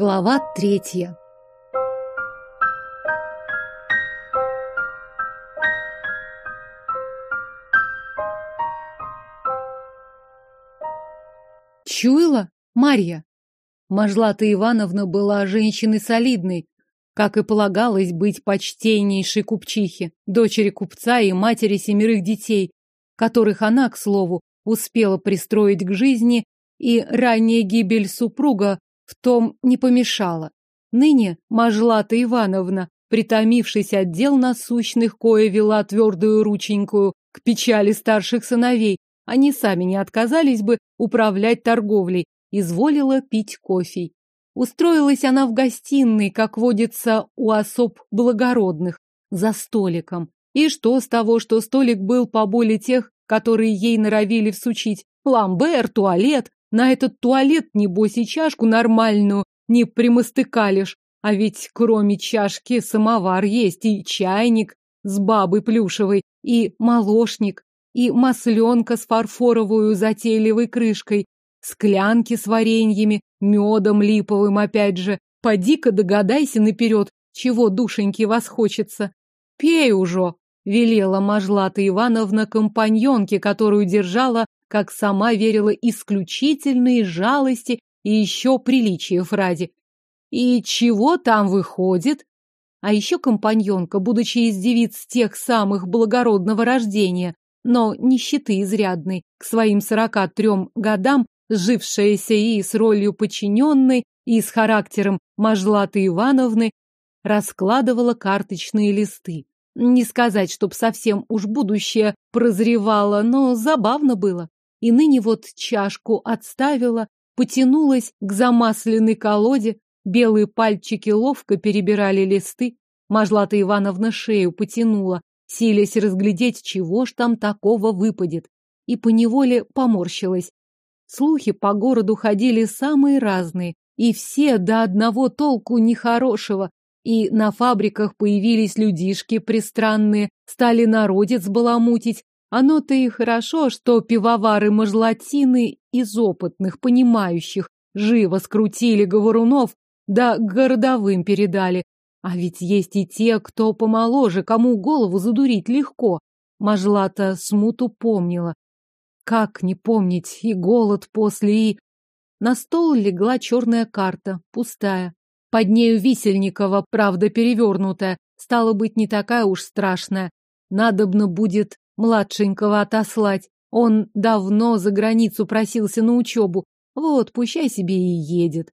Глава третья. Чуяла? Марья. Мажлата Ивановна была женщиной солидной, как и полагалось быть почтеннейшей купчихе, дочери купца и матери семерых детей, которых она, к слову, успела пристроить к жизни, и ранняя гибель супруга в том не помешала. Ныне Мажлата Ивановна, притомившись от дел насущных, кое вела твердую рученькую к печали старших сыновей, они сами не отказались бы управлять торговлей, изволила пить кофе. Устроилась она в гостиной, как водится у особ благородных, за столиком. И что с того, что столик был по боли тех, которые ей норовили всучить? Ламбер, туалет. На этот туалет, небось, и чашку нормальную не примостыкалишь. А ведь кроме чашки самовар есть и чайник с бабой плюшевой, и молочник, и масленка с фарфоровую затейливой крышкой, склянки с вареньями, медом липовым опять же. Поди-ка догадайся наперед, чего душеньки вас хочется. Пей уже, велела Мажлата Ивановна компаньонке, которую держала, как сама верила, исключительные жалости и еще приличия фразе. И чего там выходит? А еще компаньонка, будучи из девиц тех самых благородного рождения, но нищеты изрядной, к своим сорока трем годам, сжившаяся и с ролью подчиненной, и с характером Мажлаты Ивановны, раскладывала карточные листы. Не сказать, чтоб совсем уж будущее прозревало, но забавно было. И ныне вот чашку отставила, потянулась к замасленной колоде, белые пальчики ловко перебирали листы, Мажлата Ивановна шею потянула, силясь разглядеть, чего ж там такого выпадет, и поневоле поморщилась. Слухи по городу ходили самые разные, и все до одного толку нехорошего, и на фабриках появились людишки пристранные, стали народец баламутить. Оно-то и хорошо, что пивовары-мажлатины из опытных, понимающих, живо скрутили говорунов, да городовым передали. А ведь есть и те, кто помоложе, кому голову задурить легко. Мажлата смуту помнила. Как не помнить и голод после, и... На стол легла черная карта, пустая. Под нею Висельникова, правда перевернутая, стало быть, не такая уж страшная. Надобно будет младшенького отослать. Он давно за границу просился на учебу. Вот, пущай себе и едет.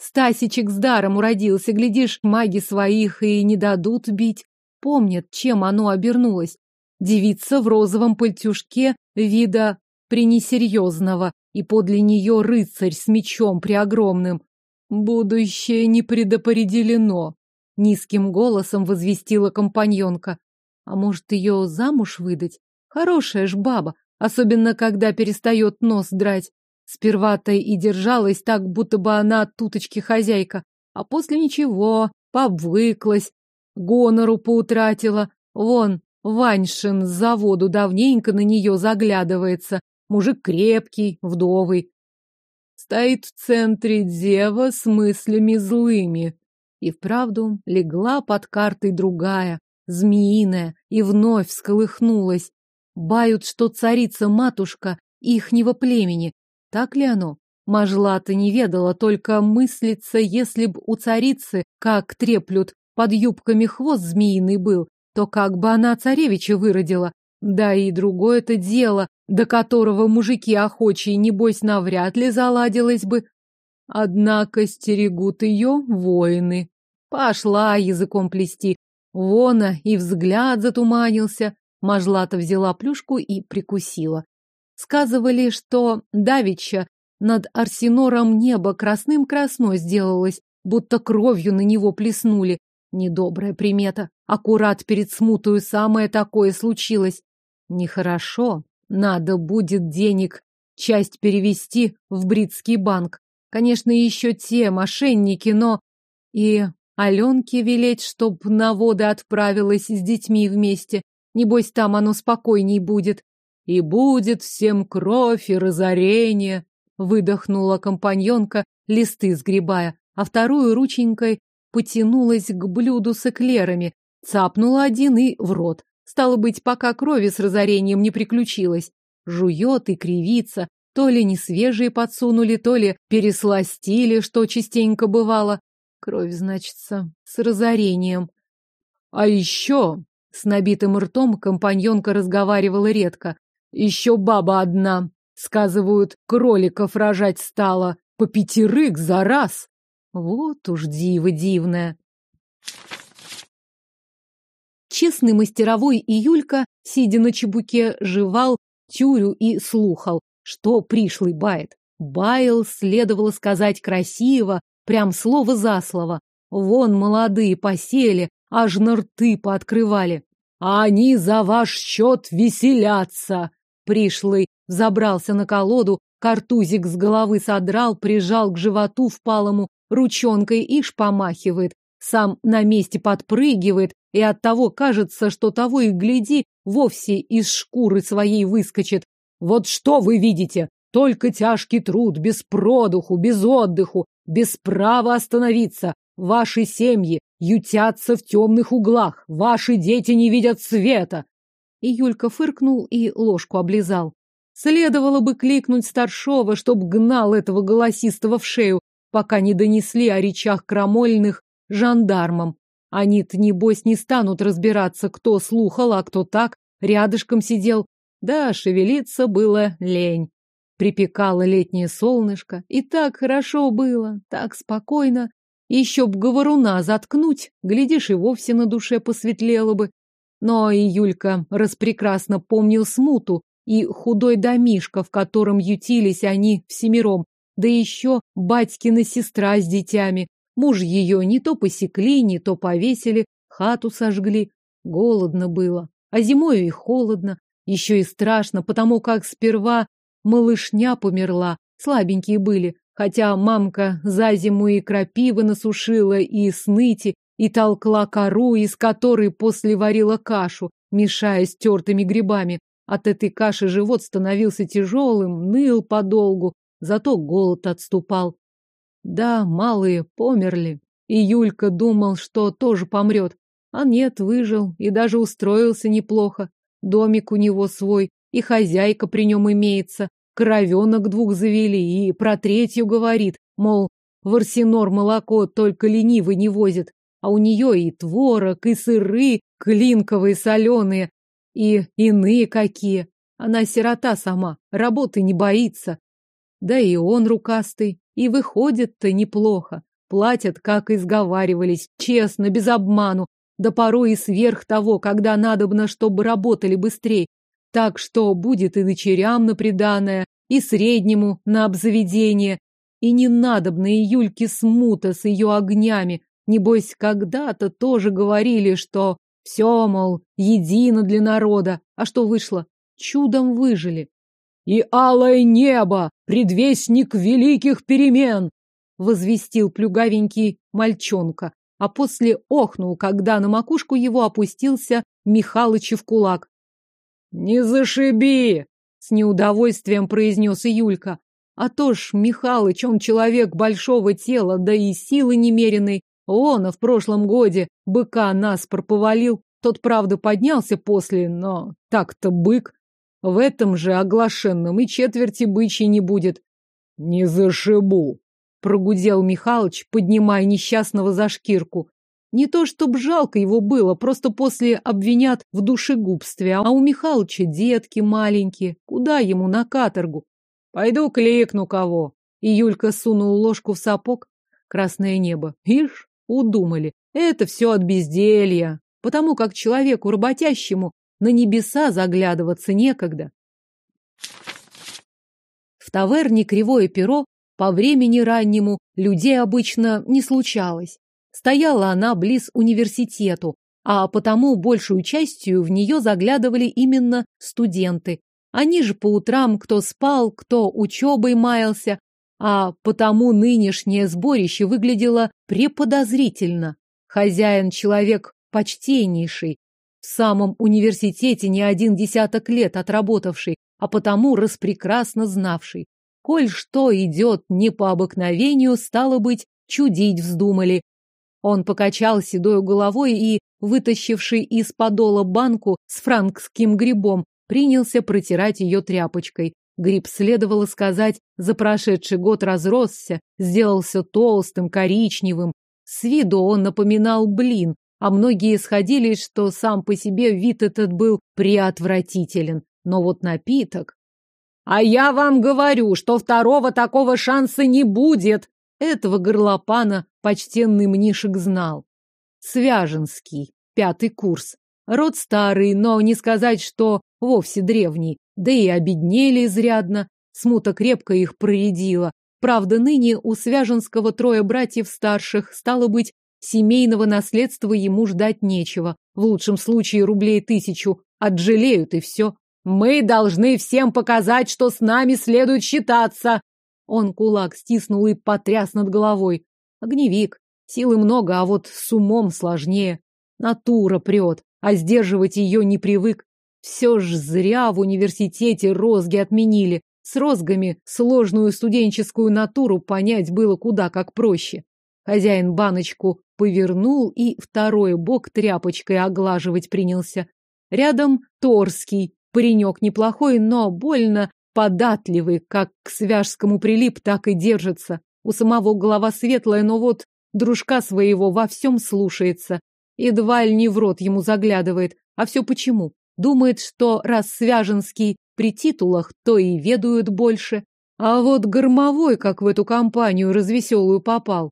Стасичек с даром уродился, глядишь, маги своих и не дадут бить. Помнят, чем оно обернулось. Девица в розовом пальтюшке вида пренесерьезного, и подле нее рыцарь с мечом преогромным. Будущее не предопределено, низким голосом возвестила компаньонка. А может, ее замуж выдать? Хорошая ж баба, особенно когда перестает нос драть. Сперва-то и держалась так, будто бы она туточки хозяйка, а после ничего, повыклась, гонору поутратила. Вон, Ваньшин с заводу давненько на нее заглядывается. Мужик крепкий, вдовый, стоит в центре дева с мыслями злыми. И вправду легла под картой другая, змеиная, и вновь всколыхнулась. Бают, что царица-матушка ихнего племени. Так ли оно? Мажлата не ведала, только мыслится, если б у царицы, как треплют, под юбками хвост змеиный был, то как бы она царевича выродила. Да и другое-то дело, до которого мужики охочие, небось, навряд ли заладилось бы. Однако стерегут ее воины. Пошла языком плести. Вона и взгляд затуманился. Мажлата взяла плюшку и прикусила. Сказывали, что давеча над Арсенором небо красным-красно сделалось, будто кровью на него плеснули. Недобрая примета. Аккурат перед смутою самое такое случилось. Нехорошо. Надо будет денег часть перевести в Бритский банк. Конечно, еще те мошенники, но... И Аленке велеть, чтоб на воды отправилась с детьми вместе. Небось, там оно спокойней будет. И будет всем кровь и разорение, выдохнула компаньонка, листы сгребая. а вторую рученькой потянулась к блюду с эклерами, цапнула один и в рот. Стало быть, пока крови с разорением не приключилось. Жует и кривится, то ли не свежие подсунули, то ли пересластили, что частенько бывало. Кровь, значится, с разорением. А еще, с набитым ртом компаньонка разговаривала редко, еще баба одна, сказывают, кроликов рожать стала, по пятерых за раз. Вот уж диво дивное. Честный мастеровой Июлька, сидя на чебуке, жевал тюрю и слухал, что пришлый бает. Баял следовало сказать красиво, прям слово за слово. Вон молодые посели, аж на рты пооткрывали. А они за ваш счет веселятся. Пришлый забрался на колоду, картузик с головы содрал, прижал к животу впалому ручонкой и шпомахивает. Сам на месте подпрыгивает, и от того кажется, что того и гляди, вовсе из шкуры своей выскочит. Вот что вы видите? Только тяжкий труд, без продуху, без отдыху, без права остановиться. Ваши семьи ютятся в темных углах, ваши дети не видят света. И Юлька фыркнул и ложку облизал. Следовало бы кликнуть старшова, чтоб гнал этого голосистого в шею, пока не донесли о речах крамольных жандармам. Они-то, небось, не станут разбираться, кто слухал, а кто так, рядышком сидел. Да, шевелиться было лень. Припекало летнее солнышко, и так хорошо было, так спокойно. Еще б говоруна заткнуть, глядишь, и вовсе на душе посветлело бы. Но и Юлька распрекрасно помнил смуту и худой домишко, в котором ютились они всемиром, да еще батькина сестра с детьми, Муж ее не то посекли, не то повесили, хату сожгли. Голодно было, а зимою и холодно, еще и страшно, потому как сперва малышня померла, слабенькие были, хотя мамка за зиму и крапивы насушила, и сныти, и толкла кору, из которой после варила кашу, мешая с тертыми грибами. От этой каши живот становился тяжелым, ныл подолгу, зато голод отступал. Да, малые померли. И Юлька думал, что тоже помрет. А нет, выжил и даже устроился неплохо. Домик у него свой, и хозяйка при нем имеется. Коровенок двух завели, и про третью говорит, мол, в Арсенор молоко только ленивый не возит. А у нее и творог, и сыры клинковые соленые, и иные какие. Она сирота сама, работы не боится. Да и он рукастый, и выходит-то неплохо. Платят, как изговаривались, честно, без обману, да порой и сверх того, когда надобно, чтобы работали быстрее. Так что будет и дочерям на приданое, и среднему на обзаведение. И не надобно и Юльке смута с ее огнями. Небось, когда-то тоже говорили, что все, мол, едино для народа. А что вышло? Чудом выжили и алое небо, предвестник великих перемен, возвестил плюгавенький мальчонка, а после охнул, когда на макушку его опустился Михалычев кулак. «Не зашиби!» — с неудовольствием произнес Юлька. А то ж Михалыч, он человек большого тела, да и силы немеренной. Он в прошлом годе быка наспор повалил. Тот, правда, поднялся после, но так-то бык. В этом же оглашенном и четверти бычьей не будет. Не зашибу, прогудел Михалыч, поднимая несчастного за шкирку. Не то чтоб жалко его было, просто после обвинят в душегубстве, а у Михалыча детки маленькие, куда ему на каторгу? Пойду кликну кого. И Юлька сунул ложку в сапог. Красное небо. Ишь, удумали. Это все от безделья. Потому как человеку работящему на небеса заглядываться некогда. В таверне Кривое Перо по времени раннему людей обычно не случалось. Стояла она близ университету, а потому большую частью в нее заглядывали именно студенты. Они же по утрам кто спал, кто учебой маялся, а потому нынешнее сборище выглядело преподозрительно. Хозяин человек почтеннейший, в самом университете не один десяток лет отработавший, а потому распрекрасно знавший. Коль что идет не по обыкновению, стало быть, чудить вздумали. Он покачал седой головой и, вытащивший из подола банку с франкским грибом, принялся протирать ее тряпочкой. Гриб, следовало сказать, за прошедший год разросся, сделался толстым, коричневым. С виду он напоминал блин, а многие сходились, что сам по себе вид этот был приотвратителен. Но вот напиток... «А я вам говорю, что второго такого шанса не будет!» Этого горлопана почтенный мнишек знал. Свяженский, пятый курс. Род старый, но не сказать, что вовсе древний. Да и обеднели изрядно. Смута крепко их проредила. Правда, ныне у Свяженского трое братьев старших, стало быть, семейного наследства ему ждать нечего. В лучшем случае рублей тысячу. Отжалеют и все. Мы должны всем показать, что с нами следует считаться. Он кулак стиснул и потряс над головой. Огневик. Силы много, а вот с умом сложнее. Натура прет, а сдерживать ее не привык. Все ж зря в университете розги отменили. С розгами сложную студенческую натуру понять было куда как проще. Хозяин баночку повернул и второй бок тряпочкой оглаживать принялся. Рядом Торский, Паренек неплохой, но больно податливый, как к свяжскому прилип, так и держится. У самого голова светлая, но вот дружка своего во всем слушается. Едва ли не в рот ему заглядывает. А все почему? Думает, что раз Свяженский при титулах, то и ведают больше. А вот Гормовой, как в эту компанию развеселую попал.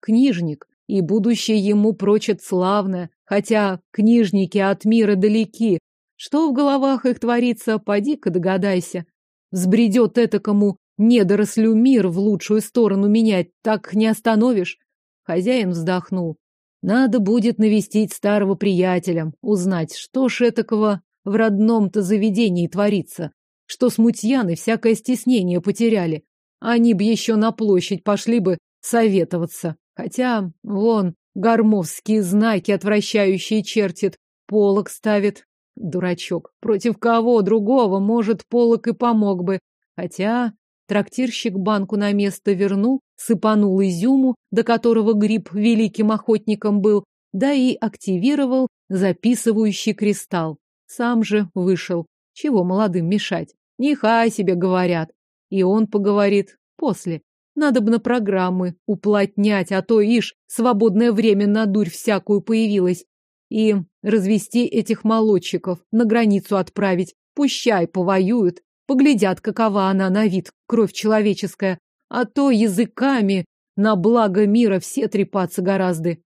Книжник, и будущее ему прочит славное, хотя книжники от мира далеки, что в головах их творится, поди-ка догадайся. Взбредет этакому недорослю мир в лучшую сторону менять, так не остановишь. Хозяин вздохнул. Надо будет навестить старого приятеля, узнать, что ж этакого в родном-то заведении творится, что смутьяны всякое стеснение потеряли. Они б еще на площадь пошли бы советоваться. Хотя, вон, гармовские знаки отвращающие чертит, полок ставит, Дурачок. Против кого другого, может, полок и помог бы. Хотя трактирщик банку на место вернул, сыпанул изюму, до которого гриб великим охотником был, да и активировал записывающий кристалл. Сам же вышел. Чего молодым мешать? Нехай себе говорят. И он поговорит после. Надо бы на программы уплотнять, а то, ишь, свободное время на дурь всякую появилось и развести этих молодчиков, на границу отправить. Пущай повоюют, поглядят, какова она на вид, кровь человеческая, а то языками на благо мира все трепаться гораздо.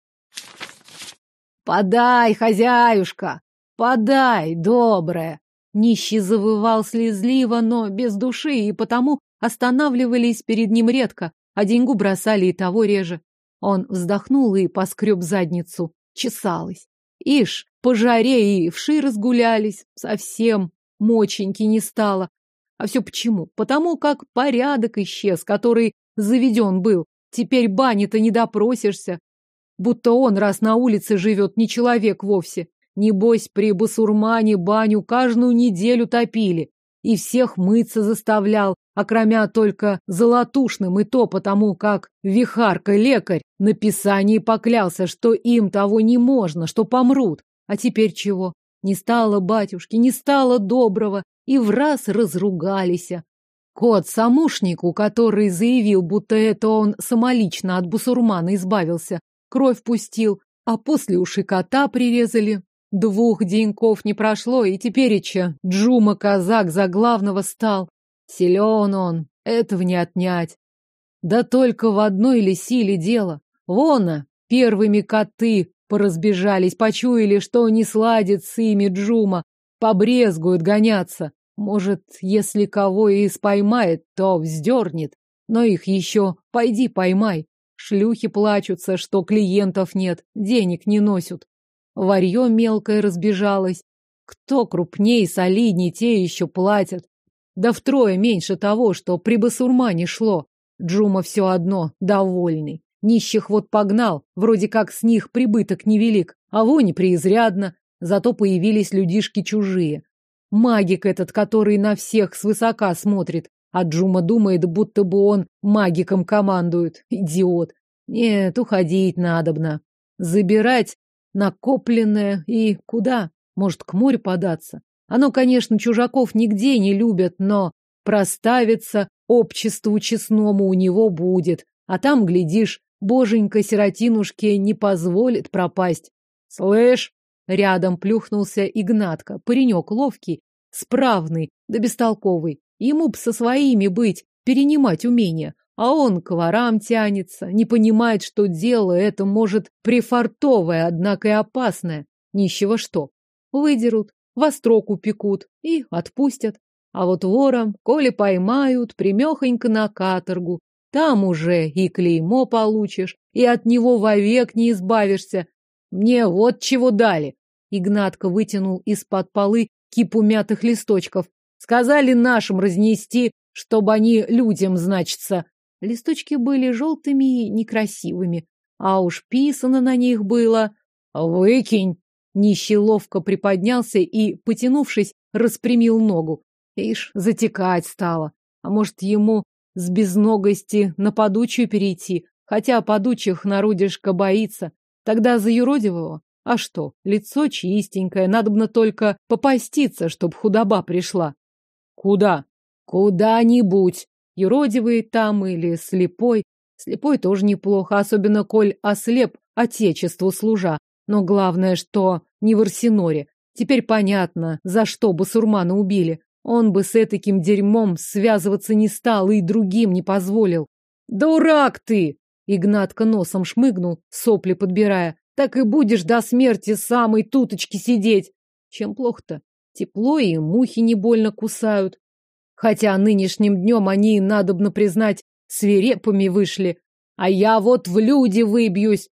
«Подай, хозяюшка! Подай, добрая!» Нищий завывал слезливо, но без души, и потому останавливались перед ним редко, а деньгу бросали и того реже. Он вздохнул и поскреб задницу. Чесалась. Ишь, по жаре и вши разгулялись. Совсем моченьки не стало. А все почему? Потому как порядок исчез, который заведен был. Теперь бани-то не допросишься. Будто он, раз на улице живет, не человек вовсе. Небось, при басурмане баню каждую неделю топили. И всех мыться заставлял, окромя только золотушным, и то потому, как вихарка-лекарь на писании поклялся, что им того не можно, что помрут. А теперь чего? Не стало батюшки, не стало доброго, и в раз разругались. Кот самушнику, который заявил, будто это он самолично от бусурмана избавился, кровь пустил, а после уши кота прирезали. Двух деньков не прошло, и тепереча Джума казак за главного стал. Силен он, этого не отнять. Да только в одной ли силе дело. Вон, первыми коты поразбежались, почуяли, что не сладит с ими Джума, побрезгуют гоняться. Может, если кого и споймает, то вздернет. Но их еще пойди поймай. Шлюхи плачутся, что клиентов нет, денег не носят. Варье мелкое разбежалось. Кто крупнее и солиднее, те еще платят. Да втрое меньше того, что при басурмане шло. Джума все одно, довольный. Нищих вот погнал, вроде как с них прибыток невелик, а вони преизрядно. Зато появились людишки чужие. Магик этот, который на всех свысока смотрит, а Джума думает, будто бы он магиком командует. Идиот. Нет, уходить надобно. Забирать накопленное и куда? Может, к морю податься? Оно, конечно, чужаков нигде не любят, но проставиться обществу честному у него будет. А там, глядишь, боженька сиротинушке не позволит пропасть. Слышь, рядом плюхнулся Игнатка, паренек ловкий, справный, да бестолковый. Ему б со своими быть, перенимать умения. А он к ворам тянется, не понимает, что дело это может прифартовое, однако и опасное. Нищего что? Выдерут, во строк упекут и отпустят. А вот вором, коли поймают, примехонько на каторгу. Там уже и клеймо получишь, и от него вовек не избавишься. Мне вот чего дали. Игнатка вытянул из-под полы кипу мятых листочков. Сказали нашим разнести, чтобы они людям, значится. Листочки были желтыми и некрасивыми, а уж писано на них было «Выкинь!» Нищий ловко приподнялся и, потянувшись, распрямил ногу. Ишь, затекать стало. А может, ему с безногости на подучую перейти, хотя подучих народишко боится. Тогда за юродивого? А что, лицо чистенькое, надобно только попаститься, чтоб худоба пришла. Куда? Куда-нибудь. Юродивый там или слепой. Слепой тоже неплохо, особенно коль ослеп отечеству служа. Но главное, что не в Арсеноре. Теперь понятно, за что басурмана убили. Он бы с этаким дерьмом связываться не стал и другим не позволил. «Дурак ты!» Игнатка носом шмыгнул, сопли подбирая. «Так и будешь до смерти самой туточки сидеть!» Чем плохо-то? Тепло и мухи не больно кусают. Хотя нынешним днем они, надобно признать, свирепыми вышли. А я вот в люди выбьюсь.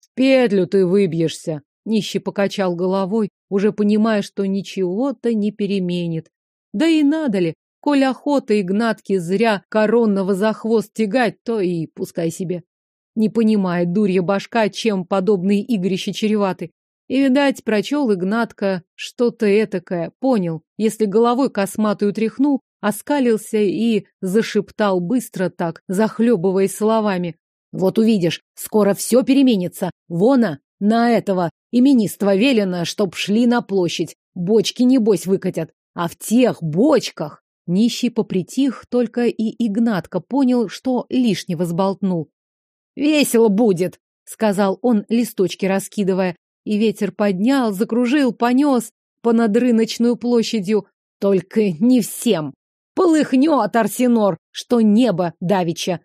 В петлю ты выбьешься. Нищий покачал головой, уже понимая, что ничего-то не переменит. Да и надо ли, коль охота Игнатки зря коронного за хвост тягать, то и пускай себе. Не понимает дурья башка, чем подобные игрища чреваты. И, видать, прочел Игнатка что-то этакое, понял, если головой косматую тряхнул, оскалился и зашептал быстро так, захлебываясь словами. «Вот увидишь, скоро все переменится. Вона, на этого именинства велено, чтоб шли на площадь. Бочки, небось, выкатят. А в тех бочках...» Нищий попритих, только и Игнатка понял, что лишнего сболтнул. «Весело будет!» — сказал он, листочки раскидывая. И ветер поднял, закружил, понес по надрыночную площадью. Только не всем. Полыхнет Арсенор, что небо давеча.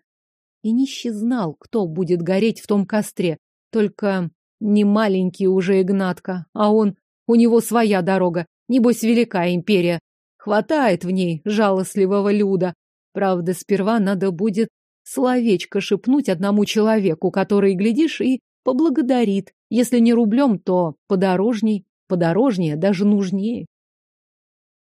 И нищий знал, кто будет гореть в том костре. Только не маленький уже Игнатка, а он... У него своя дорога, небось велика империя. Хватает в ней жалостливого люда. Правда, сперва надо будет словечко шепнуть одному человеку, который, глядишь, и поблагодарит. Если не рублем, то подорожней. Подорожнее даже нужнее.